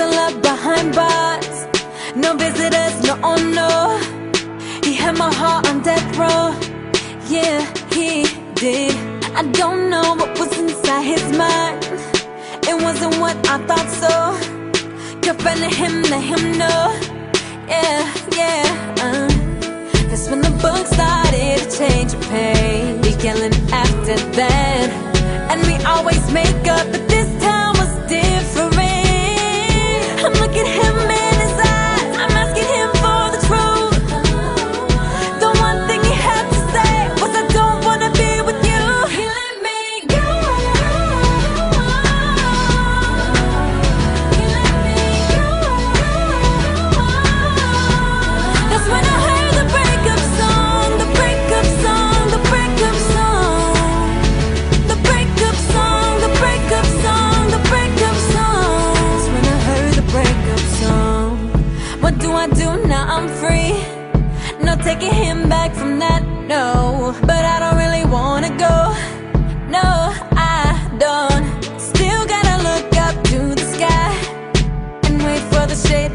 a love behind bars. No visitors, no, oh no. He had my heart on death row. Yeah, he did. I don't know what was inside his mind. It wasn't what I thought so. Confronted him, let him know. Yeah, yeah. Uh. That's when the book started to change pace. We yelling after that,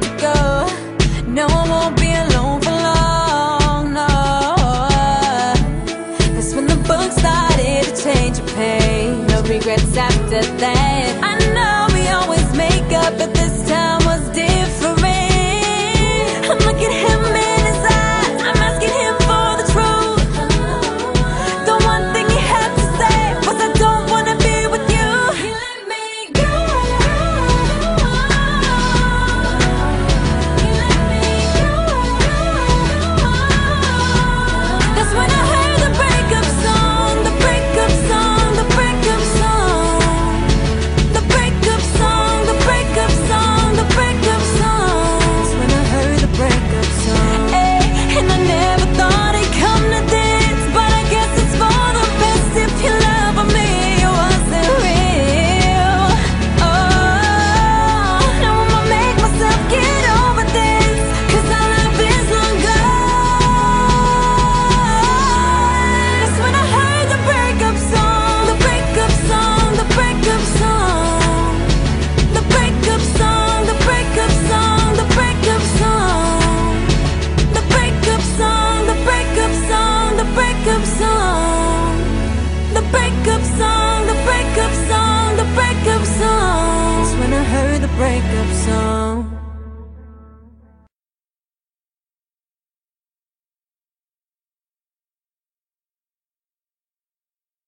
to go. No, I won't be alone for long, no. That's when the started to change. No regrets after that. breakup song.